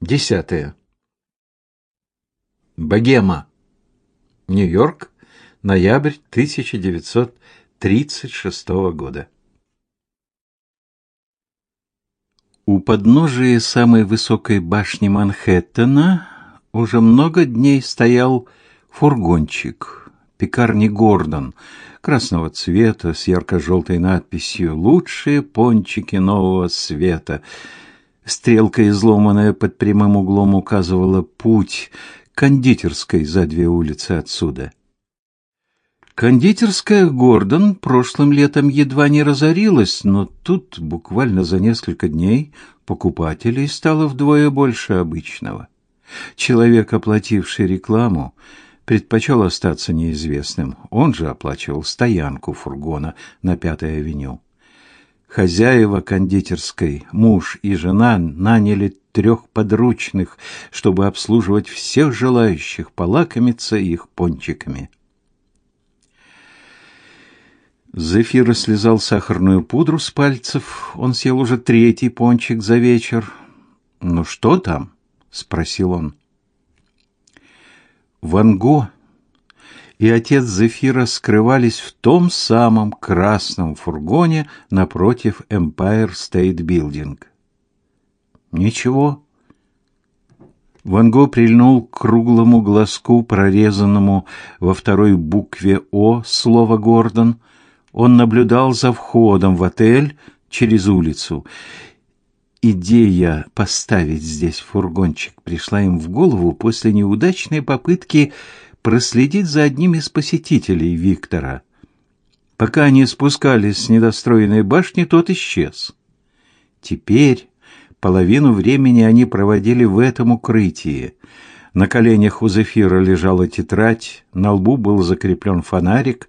Десятое. Богема. Нью-Йорк. Ноябрь 1936 года. У подножия самой высокой башни Манхэттена уже много дней стоял фургончик пекарни Гордон красного цвета с ярко-желтой надписью «Лучшие пончики нового света». Стрелка, изломанная под прямым углом, указывала путь кондитерской за две улицы отсюда. Кондитерская Гордон прошлым летом едва не разорилась, но тут буквально за несколько дней покупателей стало вдвое больше обычного. Человек, оплативший рекламу, предпочел остаться неизвестным. Он же оплачивал стоянку фургона на Пятой авеню. Хозяева кондитерской, муж и жена, наняли трех подручных, чтобы обслуживать всех желающих полакомиться их пончиками. Зефир слезал сахарную пудру с пальцев. Он съел уже третий пончик за вечер. «Ну что там?» — спросил он. Ван Го и отец Зефира скрывались в том самом красном фургоне напротив Empire State Building. Ничего. Ван Го прильнул к круглому глазку, прорезанному во второй букве О слова Гордон. Он наблюдал за входом в отель через улицу. Идея поставить здесь фургончик пришла им в голову после неудачной попытки проследить за одним из посетителей Виктора. Пока они спускались с недостроенной башни, тот исчез. Теперь половину времени они проводили в этом укрытии. На коленях у Зефира лежала тетрадь, на лбу был закреплен фонарик.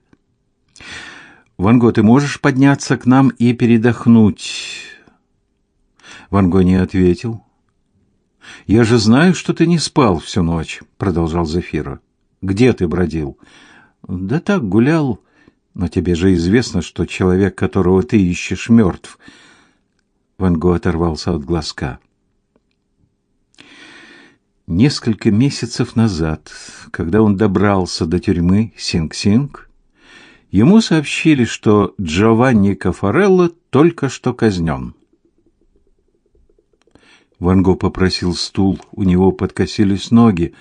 «Ванго, ты можешь подняться к нам и передохнуть?» Ванго не ответил. «Я же знаю, что ты не спал всю ночь», — продолжал Зефира. Где ты бродил? Да так гулял. Но тебе же известно, что человек, которого ты ищешь, мертв. Ван Го оторвался от глазка. Несколько месяцев назад, когда он добрался до тюрьмы Синг-Синг, ему сообщили, что Джованни Кафарелло только что казнен. Ван Го попросил стул, у него подкосились ноги.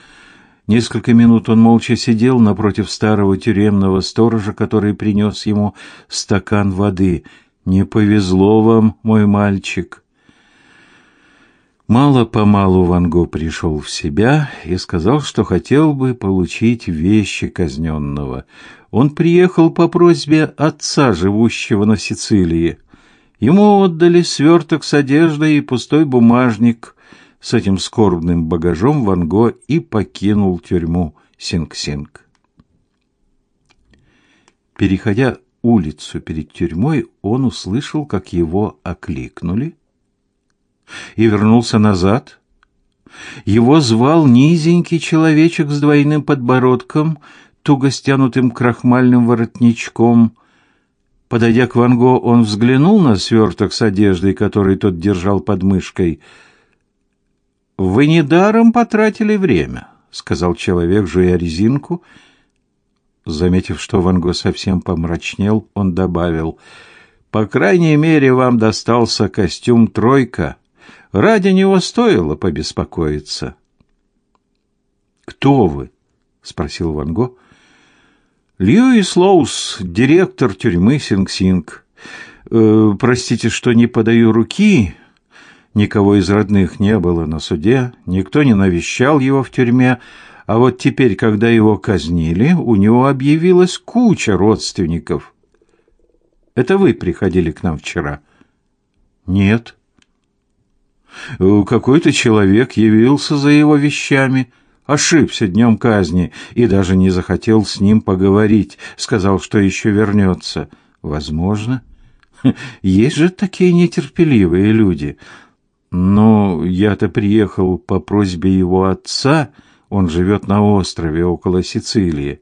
Несколько минут он молча сидел напротив старого тюремного сторожа, который принес ему стакан воды. «Не повезло вам, мой мальчик». Мало-помалу Ван Го пришел в себя и сказал, что хотел бы получить вещи казненного. Он приехал по просьбе отца, живущего на Сицилии. Ему отдали сверток с одеждой и пустой бумажник — с этим скорбным багажом Ван Го и покинул тюрьму Синг-Синг. Переходя улицу перед тюрьмой, он услышал, как его окликнули и вернулся назад. Его звал низенький человечек с двойным подбородком, туго стянутым крахмальным воротничком. Подойдя к Ван Го, он взглянул на сверток с одеждой, который тот держал под мышкой — вы недаром потратили время, сказал человек, жуя резинку. Заметив, что Ван Го совсем помрачнел, он добавил: "По крайней мере, вам достался костюм тройка. Ради него стоило побеспокоиться". "Кто вы?" спросил Ван Го. "Льюис Лоус, директор тюрьмы Синг-Синг. Э, простите, что не подаю руки, Никого из родных не было на суде, никто не навещал его в тюрьме, а вот теперь, когда его казнили, у него объявилась куча родственников. Это вы приходили к нам вчера? Нет. Какой-то человек явился за его вещами, ошибся днем казни и даже не захотел с ним поговорить, сказал, что еще вернется. Возможно. Есть же такие нетерпеливые люди. Но я-то приехал по просьбе его отца, он живет на острове около Сицилии.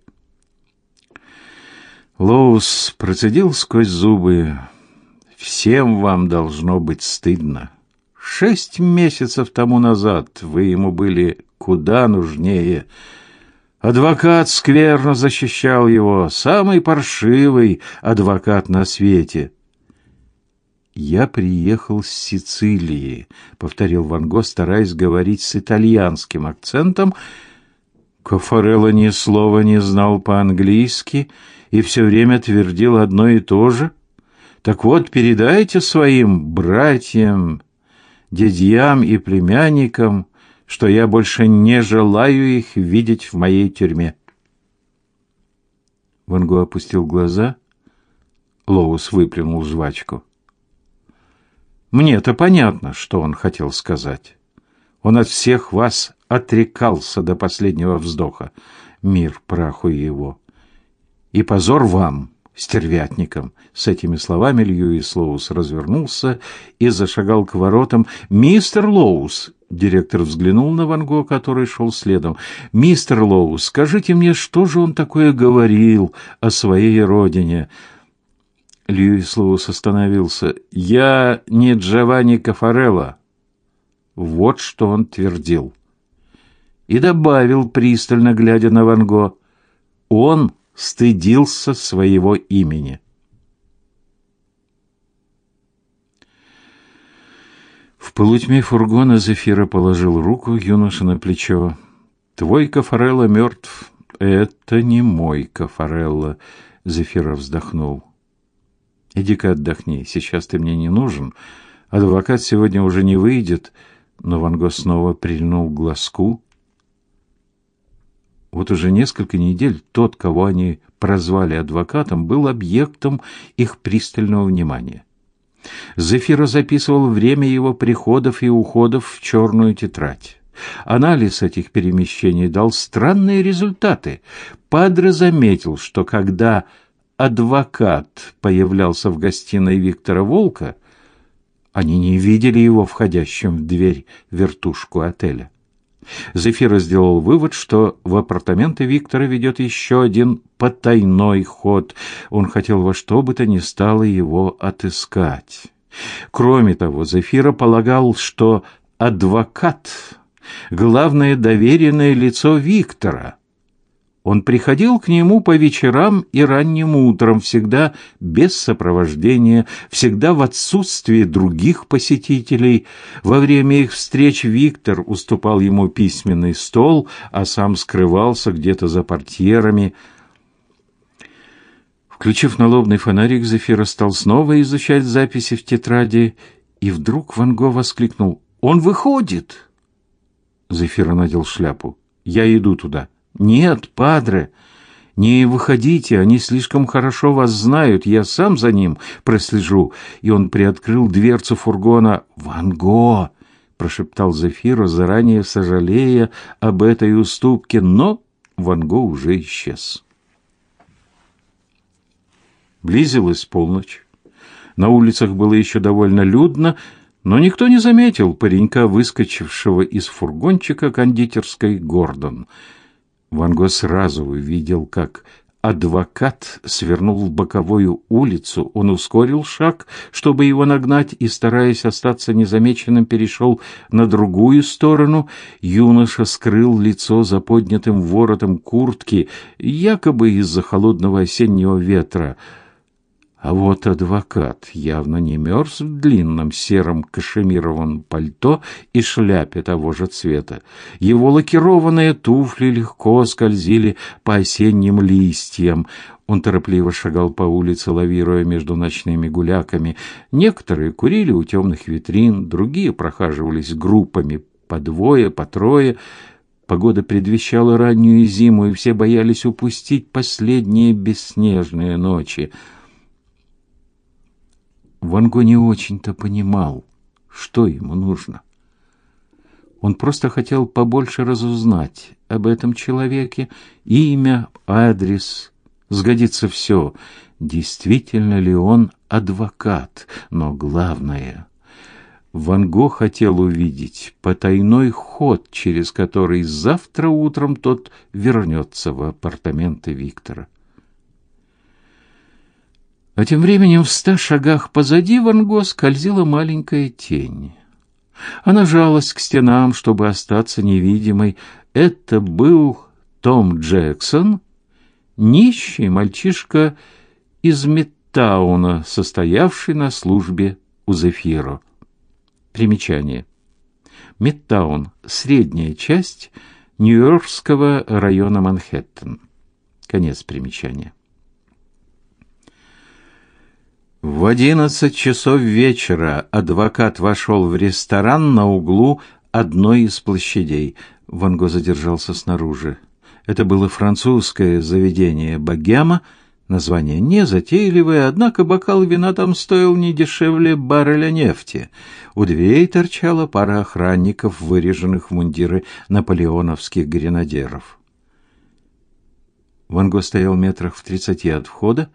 Лоус процедил сквозь зубы. Всем вам должно быть стыдно. Шесть месяцев тому назад вы ему были куда нужнее. Адвокат скверно защищал его, самый паршивый адвокат на свете. «Я приехал с Сицилии», — повторил Ван Го, стараясь говорить с итальянским акцентом. Кофарелло ни слова не знал по-английски и все время твердил одно и то же. «Так вот, передайте своим братьям, дядьям и племянникам, что я больше не желаю их видеть в моей тюрьме». Ван Го опустил глаза. Лоус выплюнул жвачку. Мне-то понятно, что он хотел сказать. Он от всех вас отрекался до последнего вздоха. Мир праху его. И позор вам, стервятникам. С этими словами Льюис Лоус развернулся и зашагал к воротам. «Мистер Лоус!» Директор взглянул на Ван Го, который шел следом. «Мистер Лоус, скажите мне, что же он такое говорил о своей родине?» Льюис Лоус остановился. «Я не Джованни Кафарелло». Вот что он твердил. И добавил, пристально глядя на Ван Го, «Он стыдился своего имени». В полутьме фургона Зефира положил руку юноше на плечо. «Твой Кафарелло мертв». «Это не мой Кафарелло», — Зефира вздохнул. Иди-ка отдохни, сейчас ты мне не нужен. Адвокат сегодня уже не выйдет. Но Ван Го снова прильнул к глазку. Вот уже несколько недель тот, кого они прозвали адвокатом, был объектом их пристального внимания. Зефира записывал время его приходов и уходов в черную тетрадь. Анализ этих перемещений дал странные результаты. Падре заметил, что когда адвокат появлялся в гостиной Виктора Волка, они не видели его входящим в дверь вертушку отеля. Зефира сделал вывод, что в апартаменты Виктора ведет еще один потайной ход. Он хотел во что бы то ни стало его отыскать. Кроме того, Зефира полагал, что адвокат — главное доверенное лицо Виктора, он приходил к нему по вечерам и ранним утром, всегда без сопровождения, всегда в отсутствии других посетителей. Во время их встреч Виктор уступал ему письменный стол, а сам скрывался где-то за портьерами. Включив налобный фонарик, Зефира стал снова изучать записи в тетради, и вдруг Ван Го воскликнул «Он выходит!» Зефира надел шляпу. «Я иду туда». «Нет, падре, не выходите, они слишком хорошо вас знают, я сам за ним прослежу». И он приоткрыл дверцу фургона. «Ван Го!» — прошептал Зефира, заранее сожалея об этой уступке, но Ван Го уже исчез. Близилась полночь. На улицах было еще довольно людно, но никто не заметил паренька, выскочившего из фургончика кондитерской «Гордон». Ван Го сразу увидел, как адвокат свернул в боковую улицу. Он ускорил шаг, чтобы его нагнать, и, стараясь остаться незамеченным, перешел на другую сторону. Юноша скрыл лицо за поднятым воротом куртки, якобы из-за холодного осеннего ветра. А вот адвокат явно не мерз в длинном сером кашемировом пальто и шляпе того же цвета. Его лакированные туфли легко скользили по осенним листьям. Он торопливо шагал по улице, лавируя между ночными гуляками. Некоторые курили у темных витрин, другие прохаживались группами по двое, по трое. Погода предвещала раннюю зиму, и все боялись упустить последние бесснежные ночи. Ван Го не очень-то понимал, что ему нужно. Он просто хотел побольше разузнать об этом человеке, имя, адрес, сгодится все. Действительно ли он адвокат? Но главное, Ван Го хотел увидеть потайной ход, через который завтра утром тот вернется в апартаменты Виктора. А тем временем в ста шагах позади Ван Го скользила маленькая тень. Она жалась к стенам, чтобы остаться невидимой. Это был Том Джексон, нищий мальчишка из Мидтауна, состоявший на службе у Зефиро. Примечание. Мидтаун – средняя часть Нью-Йоркского района Манхэттен. Конец примечания. В одиннадцать часов вечера адвокат вошел в ресторан на углу одной из площадей. Ван Го задержался снаружи. Это было французское заведение «Богема», Название не затейливое, однако бокал вина там стоил не дешевле барреля нефти. У дверей торчала пара охранников, выреженных в мундиры наполеоновских гренадеров. Ван Го стоял метрах в тридцати от входа,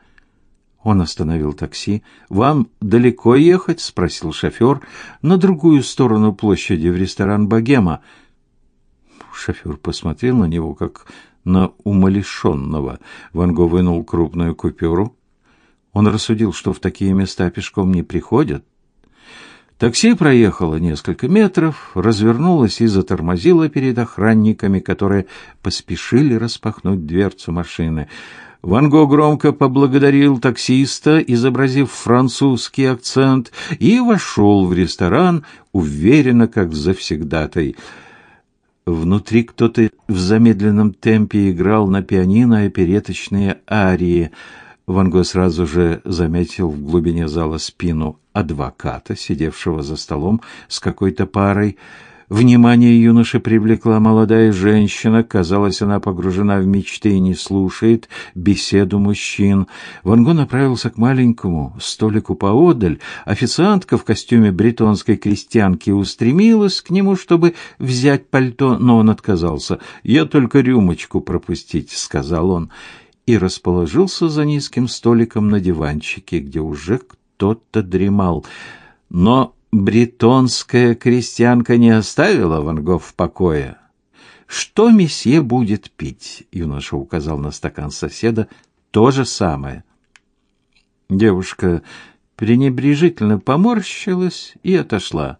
он остановил такси. «Вам далеко ехать?» — спросил шофер. «На другую сторону площади, в ресторан «Богема». Шофер посмотрел на него, как на умалишенного. Ван Го вынул крупную купюру. Он рассудил, что в такие места пешком не приходят. Такси проехало несколько метров, развернулось и затормозило перед охранниками, которые поспешили распахнуть дверцу машины. Ван Го громко поблагодарил таксиста, изобразив французский акцент, и вошел в ресторан, уверенно, как завсегдатай. Внутри кто-то в замедленном темпе играл на пианино опереточные арии. Ван Го сразу же заметил в глубине зала спину адвоката, сидевшего за столом с какой-то парой. Внимание юноши привлекла молодая женщина. Казалось, она погружена в мечты и не слушает беседу мужчин. Ван Го направился к маленькому столику поодаль. Официантка в костюме бретонской крестьянки устремилась к нему, чтобы взять пальто, но он отказался. «Я только рюмочку пропустить», — сказал он, и расположился за низким столиком на диванчике, где уже кто-то дремал. Но бретонская крестьянка не оставила Ван Гог в покое. Что месье будет пить? Юноша указал на стакан соседа. То же самое. Девушка пренебрежительно поморщилась и отошла.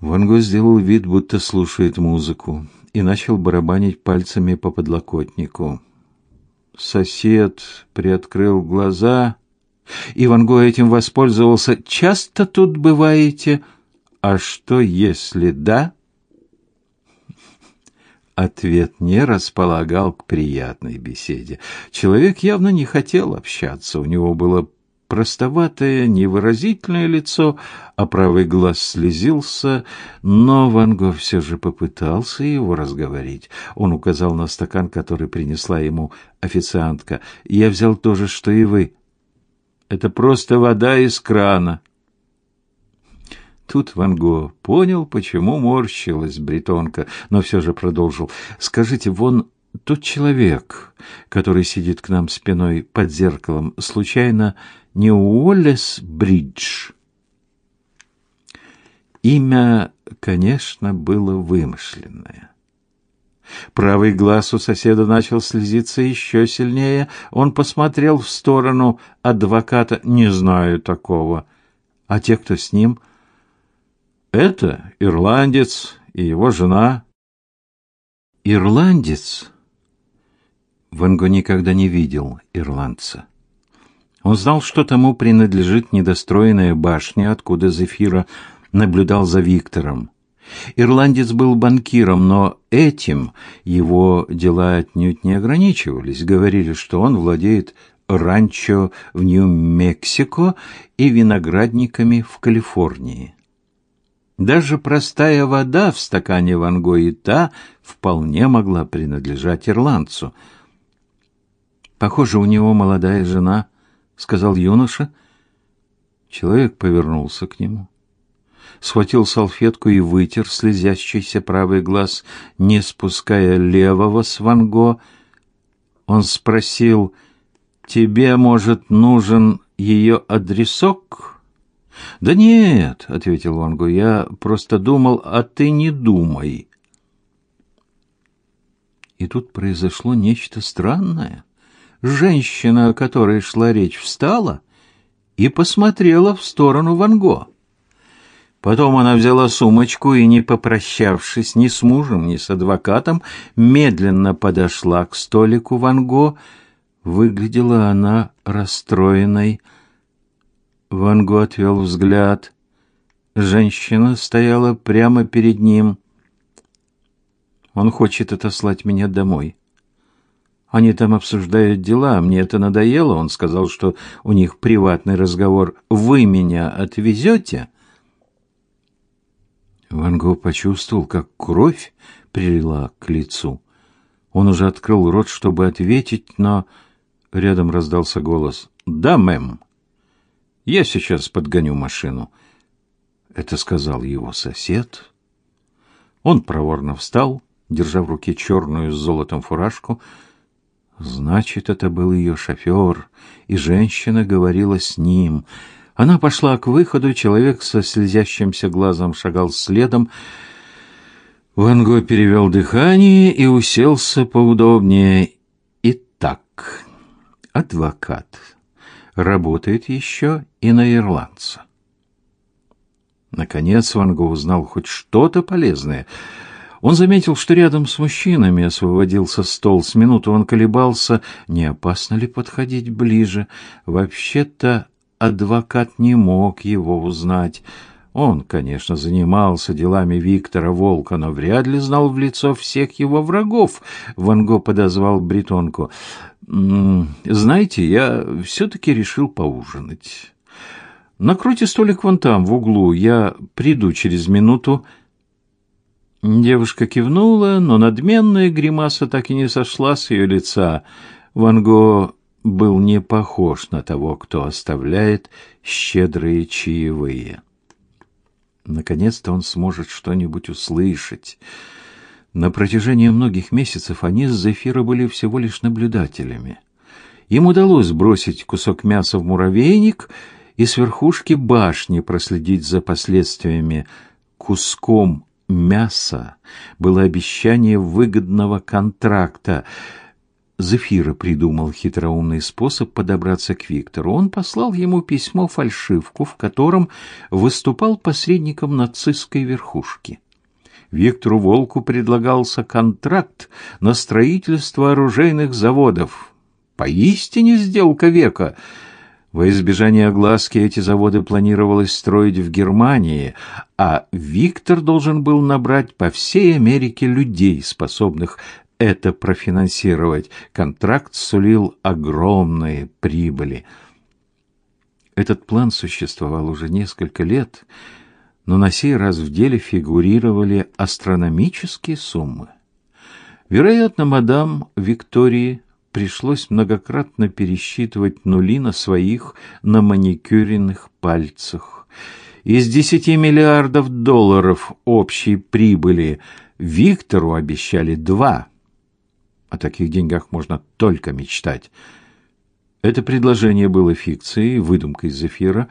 Ван Гог сделал вид, будто слушает музыку, и начал барабанить пальцами по подлокотнику. Сосед приоткрыл глаза и Ван этим воспользовался. Часто тут бываете? А что если да? Ответ не располагал к приятной беседе. Человек явно не хотел общаться. У него было простоватое, невыразительное лицо, а правый глаз слезился, но Ван Го все же попытался его разговорить. Он указал на стакан, который принесла ему официантка. «Я взял то же, что и вы». Это просто вода из крана. Тут Ван Го понял, почему морщилась бретонка, но все же продолжил. «Скажите, вон тот человек, который сидит к нам спиной под зеркалом, случайно не Уоллес Бридж?» Имя, конечно, было вымышленное. Правый глаз у соседа начал слезиться еще сильнее. Он посмотрел в сторону адвоката. «Не знаю такого. А те, кто с ним?» «Это ирландец и его жена». «Ирландец?» Ванго никогда не видел ирландца. Он знал, что тому принадлежит недостроенная башня, откуда Зефира наблюдал за Виктором. Ирландец был банкиром, но этим его дела отнюдь не ограничивались. Говорили, что он владеет ранчо в Нью-Мексико и виноградниками в Калифорнии. Даже простая вода в стакане Ван Го и та вполне могла принадлежать ирландцу. «Похоже, у него молодая жена», — сказал юноша. Человек повернулся к нему схватил салфетку и вытер слезящийся правый глаз, не спуская левого с Ван Го. Он спросил, «Тебе, может, нужен ее адресок?» «Да нет», — ответил Ван Го, — «я просто думал, а ты не думай». И тут произошло нечто странное. Женщина, о которой шла речь, встала и посмотрела в сторону Ван Го. Потом она взяла сумочку и, не попрощавшись ни с мужем, ни с адвокатом, медленно подошла к столику Ван Го. Выглядела она расстроенной. Ван Го отвел взгляд. Женщина стояла прямо перед ним. Он хочет отослать меня домой. Они там обсуждают дела, мне это надоело. Он сказал, что у них приватный разговор. Вы меня отвезете?» Ван Гог почувствовал, как кровь прилила к лицу. Он уже открыл рот, чтобы ответить, но рядом раздался голос. «Да, мэм. Я сейчас подгоню машину». Это сказал его сосед. Он проворно встал, держа в руке черную с золотом фуражку. Значит, это был ее шофер, и женщина говорила с ним — она пошла к выходу, человек со слезящимся глазом шагал следом. Ван Го перевел дыхание и уселся поудобнее. Итак, адвокат работает еще и на ирландца. Наконец Ван Го узнал хоть что-то полезное. Он заметил, что рядом с мужчинами освободился стол. С минуту он колебался, не опасно ли подходить ближе. Вообще-то адвокат не мог его узнать. Он, конечно, занимался делами Виктора Волка, но вряд ли знал в лицо всех его врагов. Ван Го подозвал бретонку. «Знаете, я все-таки решил поужинать. Накройте столик вон там, в углу. Я приду через минуту». Девушка кивнула, но надменная гримаса так и не сошла с ее лица. Ван Го был не похож на того, кто оставляет щедрые чаевые. Наконец-то он сможет что-нибудь услышать. На протяжении многих месяцев они с Зефира были всего лишь наблюдателями. Им удалось бросить кусок мяса в муравейник и с верхушки башни проследить за последствиями. Куском мяса было обещание выгодного контракта — Зефира придумал хитроумный способ подобраться к Виктору. Он послал ему письмо-фальшивку, в котором выступал посредником нацистской верхушки. Виктору Волку предлагался контракт на строительство оружейных заводов. Поистине сделка века. Во избежание огласки эти заводы планировалось строить в Германии, а Виктор должен был набрать по всей Америке людей, способных это профинансировать. Контракт сулил огромные прибыли. Этот план существовал уже несколько лет, но на сей раз в деле фигурировали астрономические суммы. Вероятно, мадам Виктории пришлось многократно пересчитывать нули на своих на маникюренных пальцах. Из десяти миллиардов долларов общей прибыли Виктору обещали два. О таких деньгах можно только мечтать. Это предложение было фикцией, выдумкой Зефира.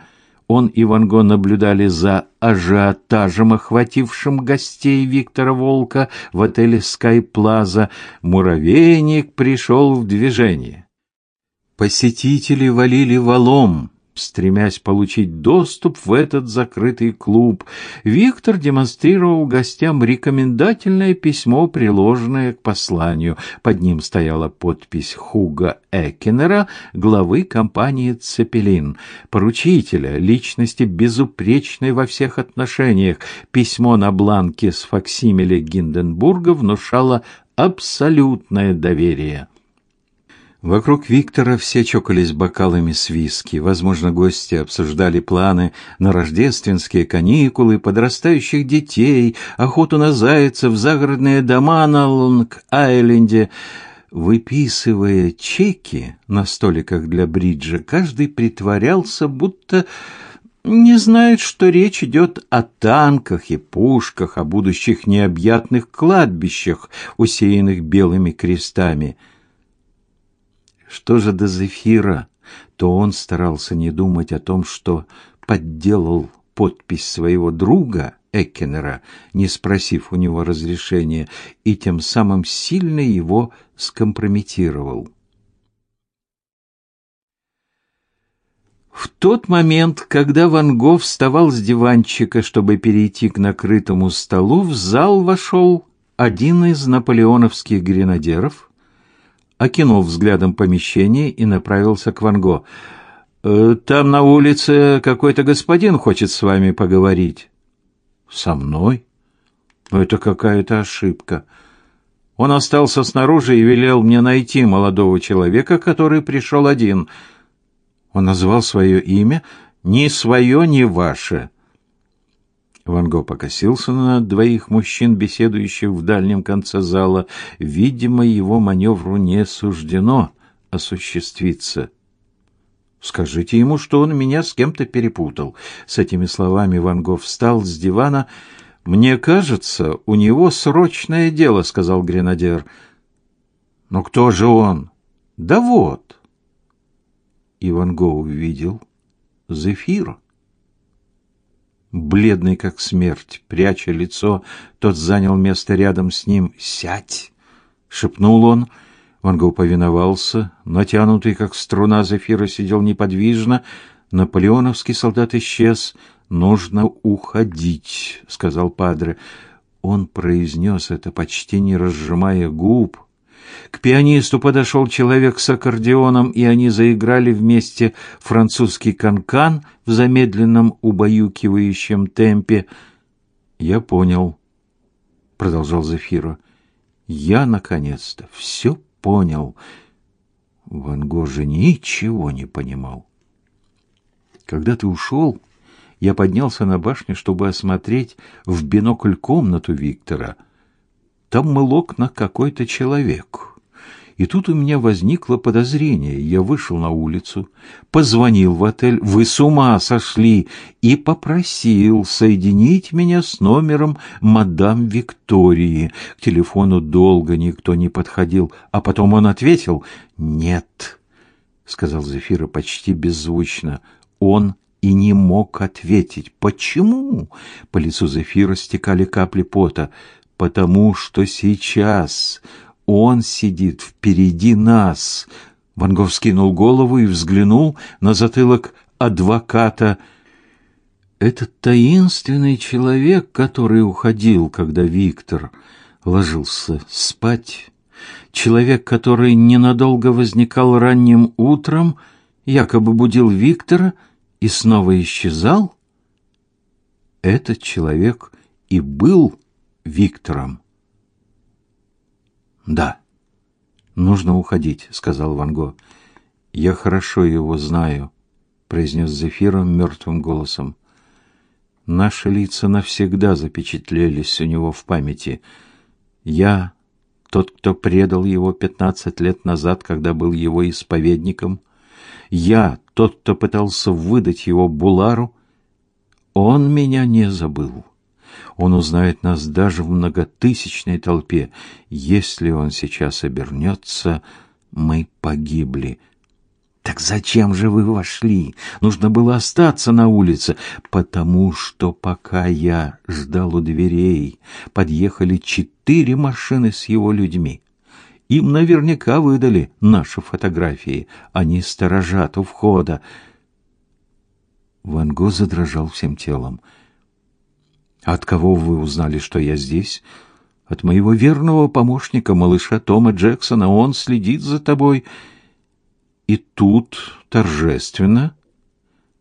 Он и Ван Го наблюдали за ажиотажем, охватившим гостей Виктора Волка в отеле Sky Plaza. Муравейник пришел в движение. Посетители валили валом стремясь получить доступ в этот закрытый клуб. Виктор демонстрировал гостям рекомендательное письмо, приложенное к посланию. Под ним стояла подпись Хуга Экенера, главы компании «Цепелин», поручителя, личности безупречной во всех отношениях. Письмо на бланке с факсимиле Гинденбурга внушало абсолютное доверие. Вокруг Виктора все чокались бокалами с виски. Возможно, гости обсуждали планы на рождественские каникулы, подрастающих детей, охоту на зайцев, загородные дома на Лонг-Айленде. Выписывая чеки на столиках для бриджа, каждый притворялся, будто не знает, что речь идет о танках и пушках, о будущих необъятных кладбищах, усеянных белыми крестами — что же до Зефира, то он старался не думать о том, что подделал подпись своего друга Эккенера, не спросив у него разрешения, и тем самым сильно его скомпрометировал. В тот момент, когда Ван Гог вставал с диванчика, чтобы перейти к накрытому столу, в зал вошел один из наполеоновских гренадеров, окинул взглядом помещение и направился к Ван Го. «Э, «Там на улице какой-то господин хочет с вами поговорить». «Со мной?» «Это какая-то ошибка». Он остался снаружи и велел мне найти молодого человека, который пришел один — он назвал свое имя, ни свое, ни ваше. Ван Го покосился на двоих мужчин, беседующих в дальнем конце зала. Видимо, его маневру не суждено осуществиться. Скажите ему, что он меня с кем-то перепутал. С этими словами Ван Го встал с дивана. Мне кажется, у него срочное дело, сказал гренадер. Но кто же он? Да вот. Иван Го увидел Зефира. Бледный как смерть, пряча лицо, тот занял место рядом с ним. «Сядь!» — шепнул он. Ван Го повиновался. Натянутый, как струна, Зефира сидел неподвижно. Наполеоновский солдат исчез. «Нужно уходить», — сказал Падре. Он произнес это, почти не разжимая губ. К пианисту подошел человек с аккордеоном, и они заиграли вместе французский канкан в замедленном убаюкивающем темпе. «Я понял», — продолжал Зефира. «Я, наконец-то, все понял». Ван Го же ничего не понимал. «Когда ты ушел...» Я поднялся на башню, чтобы осмотреть в бинокль комнату Виктора. Там мыл окна какой-то человек. И тут у меня возникло подозрение. Я вышел на улицу, позвонил в отель, вы с ума сошли, и попросил соединить меня с номером мадам Виктории. К телефону долго никто не подходил, а потом он ответил «Нет», — сказал Зефира почти беззвучно. Он и не мог ответить. «Почему?» По лицу Зефира стекали капли пота. «Потому что сейчас он сидит впереди нас. Ван Гог скинул голову и взглянул на затылок адвоката. Этот таинственный человек, который уходил, когда Виктор ложился спать, человек, который ненадолго возникал ранним утром, якобы будил Виктора и снова исчезал, этот человек и был Виктором. Да. Нужно уходить, сказал Ван Го. Я хорошо его знаю, произнес Зефиром мертвым голосом. Наши лица навсегда запечатлелись у него в памяти. Я тот, кто предал его пятнадцать лет назад, когда был его исповедником. Я тот, кто пытался выдать его Булару. Он меня не забыл. Он узнает нас даже в многотысячной толпе. Если он сейчас обернется, мы погибли. Так зачем же вы вошли? Нужно было остаться на улице, потому что пока я ждал у дверей, подъехали четыре машины с его людьми. Им наверняка выдали наши фотографии. Они сторожат у входа. Ван Го задрожал всем телом. От кого вы узнали, что я здесь? От моего верного помощника, малыша Тома Джексона. Он следит за тобой. И тут торжественно,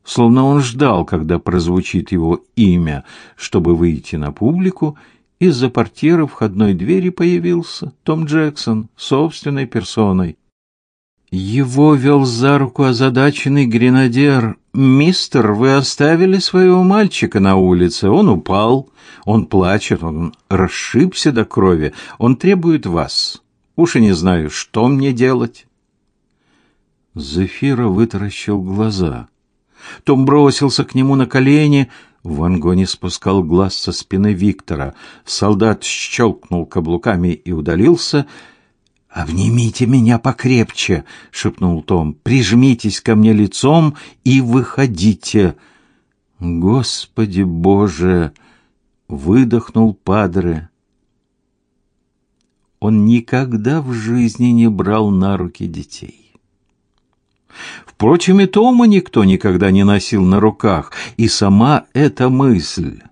словно он ждал, когда прозвучит его имя, чтобы выйти на публику, из-за портьера входной двери появился Том Джексон собственной персоной. Его вел за руку озадаченный гренадер. «Мистер, вы оставили своего мальчика на улице. Он упал, он плачет, он расшибся до крови. Он требует вас. Уж и не знаю, что мне делать». Зефира вытаращил глаза. Том бросился к нему на колени. Ван Го не спускал глаз со спины Виктора. Солдат щелкнул каблуками и удалился — «Обнимите меня покрепче», — шепнул Том. «Прижмитесь ко мне лицом и выходите». «Господи Боже!» — выдохнул Падре. Он никогда в жизни не брал на руки детей. Впрочем, и Тома никто никогда не носил на руках, и сама эта мысль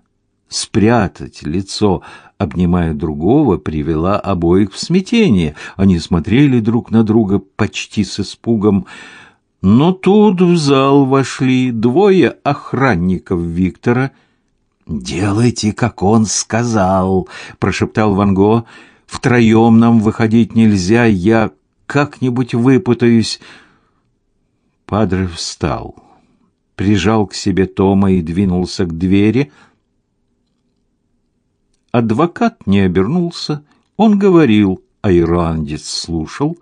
спрятать лицо, обнимая другого, привела обоих в смятение. Они смотрели друг на друга почти с испугом. Но тут в зал вошли двое охранников Виктора. «Делайте, как он сказал», — прошептал Ван Го. «Втроем нам выходить нельзя, я как-нибудь выпутаюсь». Падре встал, прижал к себе Тома и двинулся к двери. Адвокат не обернулся, он говорил, а ирландец слушал.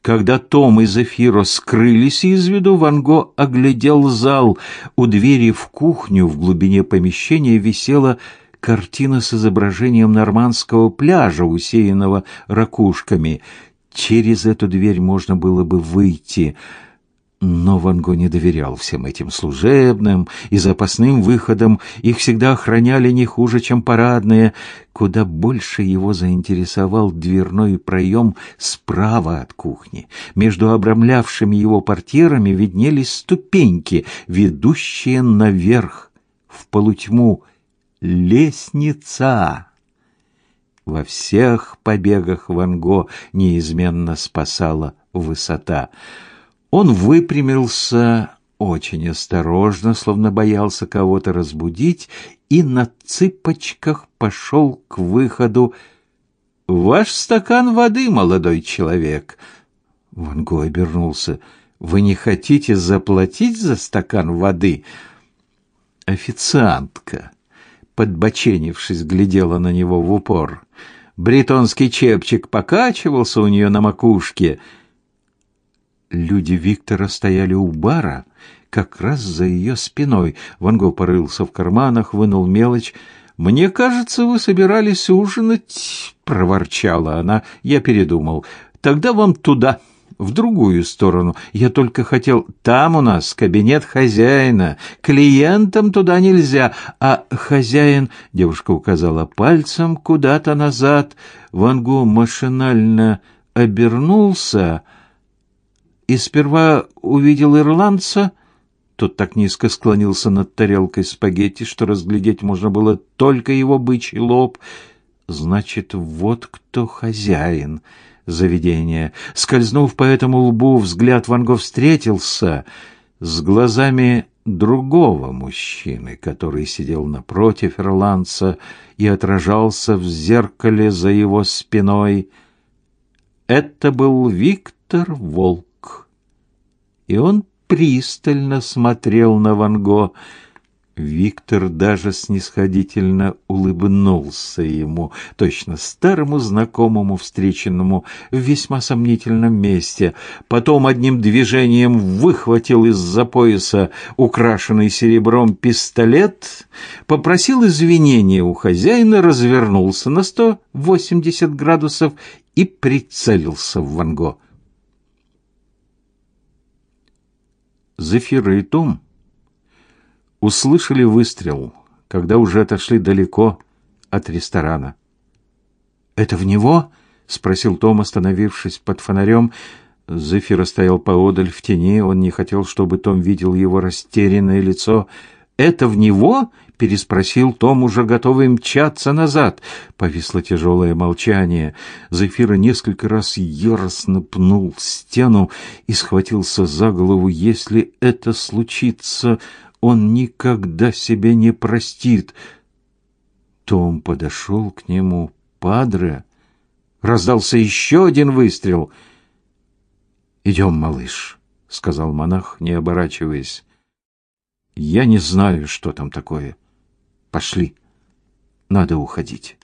Когда Том и Зефиро скрылись из виду, Ван Го оглядел зал. У двери в кухню в глубине помещения висела картина с изображением нормандского пляжа, усеянного ракушками. Через эту дверь можно было бы выйти — но Ван Го не доверял всем этим служебным и запасным выходам. Их всегда охраняли не хуже, чем парадные. Куда больше его заинтересовал дверной проем справа от кухни. Между обрамлявшими его портьерами виднелись ступеньки, ведущие наверх, в полутьму. Лестница! Во всех побегах Ван Го неизменно спасала высота — он выпрямился очень осторожно, словно боялся кого-то разбудить, и на цыпочках пошел к выходу. «Ваш стакан воды, молодой человек!» Ван Го обернулся. «Вы не хотите заплатить за стакан воды?» Официантка, подбоченившись, глядела на него в упор. Бретонский чепчик покачивался у нее на макушке — Люди Виктора стояли у бара, как раз за ее спиной. Ван Го порылся в карманах, вынул мелочь. «Мне кажется, вы собирались ужинать», — проворчала она. Я передумал. «Тогда вам туда» в другую сторону. Я только хотел... Там у нас кабинет хозяина. Клиентам туда нельзя. А хозяин... Девушка указала пальцем куда-то назад. Ван Го машинально обернулся и сперва увидел ирландца. Тот так низко склонился над тарелкой спагетти, что разглядеть можно было только его бычий лоб. Значит, вот кто хозяин заведения. Скользнув по этому лбу, взгляд Ван Го встретился с глазами другого мужчины, который сидел напротив ирландца и отражался в зеркале за его спиной. Это был Виктор Волк и он пристально смотрел на Ван Го. Виктор даже снисходительно улыбнулся ему, точно старому знакомому, встреченному в весьма сомнительном месте. Потом одним движением выхватил из-за пояса украшенный серебром пистолет, попросил извинения у хозяина, развернулся на сто восемьдесят градусов и прицелился в Ван Го. Зефира и Том услышали выстрел, когда уже отошли далеко от ресторана. «Это в него?» — спросил Том, остановившись под фонарем. Зефира стоял поодаль в тени, он не хотел, чтобы Том видел его растерянное лицо. «Это в него?» — переспросил Том, уже готовый мчаться назад. Повисло тяжелое молчание. Зефира несколько раз яростно пнул стену и схватился за голову. Если это случится, он никогда себе не простит. Том подошел к нему. «Падре!» Раздался еще один выстрел. «Идем, малыш», — сказал монах, не оборачиваясь. Я не знаю, что там такое. Пошли. Надо уходить.